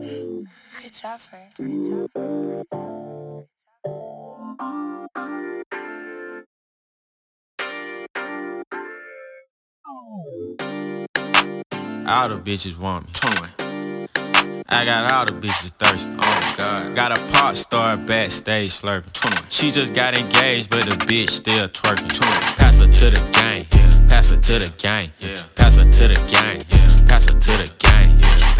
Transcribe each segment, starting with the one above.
Good job, Fred. All the bitches want me. 21. I got all the bitches thirsty. Oh God. Got a pop star backstage slurping. 21. She just got engaged, but the bitch still twerking. 21. Pass her to the gang. Yeah. Pass her to the gang. Yeah. Pass her to the gang. Yeah. Pass her to the gang. Yeah.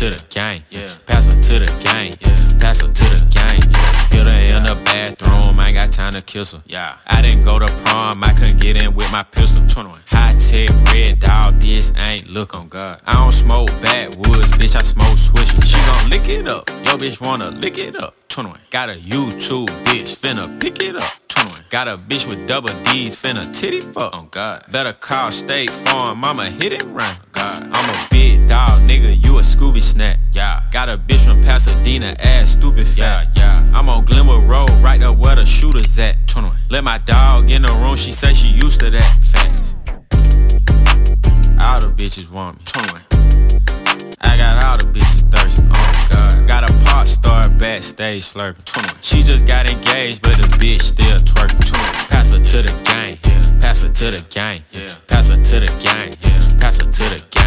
To the gang. Yeah. Pass her to the gang. Yeah. Pass her to the gang. Yeah. Hit her in the bathroom. I ain't got time to kiss her. Yeah. I didn't go to prom. I couldn't get in with my pistol. 21. High tech, red dog. This ain't look on God. I don't smoke backwoods, bitch. I smoke swishes. She gon' lick it up. Yo, bitch wanna lick it up. 21. Got a YouTube bitch finna pick it up. 21. Got a bitch with double D's finna titty fuck. On God. Better call State Farm. Mama hit it right. God. I'm a big Scooby snack. Yeah. Got a bitch from Pasadena, ass stupid fat. Yeah. yeah. I'm on Glenwood Road, right up where the shooters at. 21. Let my dog in the room. She say she used to that. Facts. All the bitches want me. 21. I got all the bitches thirsty. Oh God. Got a pop star backstage slurping. 21. She just got engaged, but the bitch still twerking. 21. Pass her to the gang. Yeah. Pass her to the gang. Yeah. Pass her to the gang. Yeah. Pass her to the gang.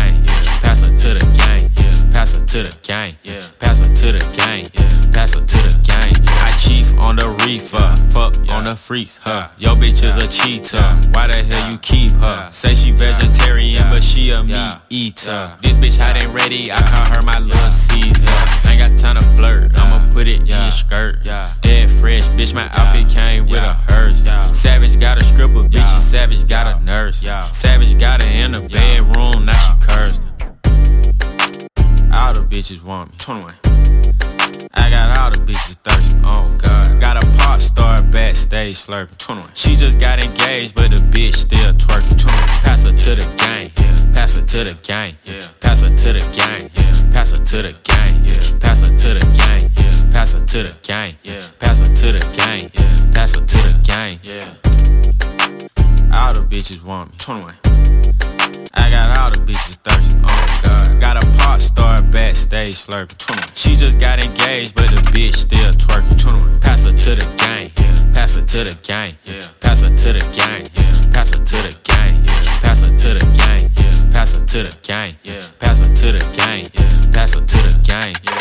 To the gang. Yeah. Pass her to the gang. Yeah. Pass her to the gang. Yeah. I chief on the reefer. Fuck on the freaks. Huh. Yo bitch is a cheater. Why the hell you keep her? Say she vegetarian, but she a meat eater. This bitch hot and ready. I call her my little Caesar. Ain't got time to flirt. I'ma put it in your skirt. Yeah. Dead fresh, bitch. My outfit came with a hearse. Savage got a stripper, bitch, and Savage got a nurse. Savage got her in the bedroom, bitches want me. 21. I got all the bitches thirsty. Oh God. Got a pop star backstage slurping. 21. She just got engaged, but the bitch still twerking. 21. Pass her to the gang. Yeah. Pass her to the gang. Yeah. Pass her to the gang. Yeah. Pass her to the gang. Yeah. Pass her to the gang. Yeah. Pass her to the gang. Yeah. Pass her to the gang. Yeah. Pass her to the gang. Yeah. All the bitches want me. 21. I got all the bitches thirsty. Oh God. Backstage slurping. 21. She just got engaged, but the bitch still twerking. 21. Pass her to the gang. Yeah. Pass her to the gang. Yeah. Pass her to the gang. Yeah. Pass her to the gang. Yeah. Pass her to the gang. Yeah. Pass her to the gang. Yeah. Pass her to the gang. Yeah. Pass her to the gang. Yeah.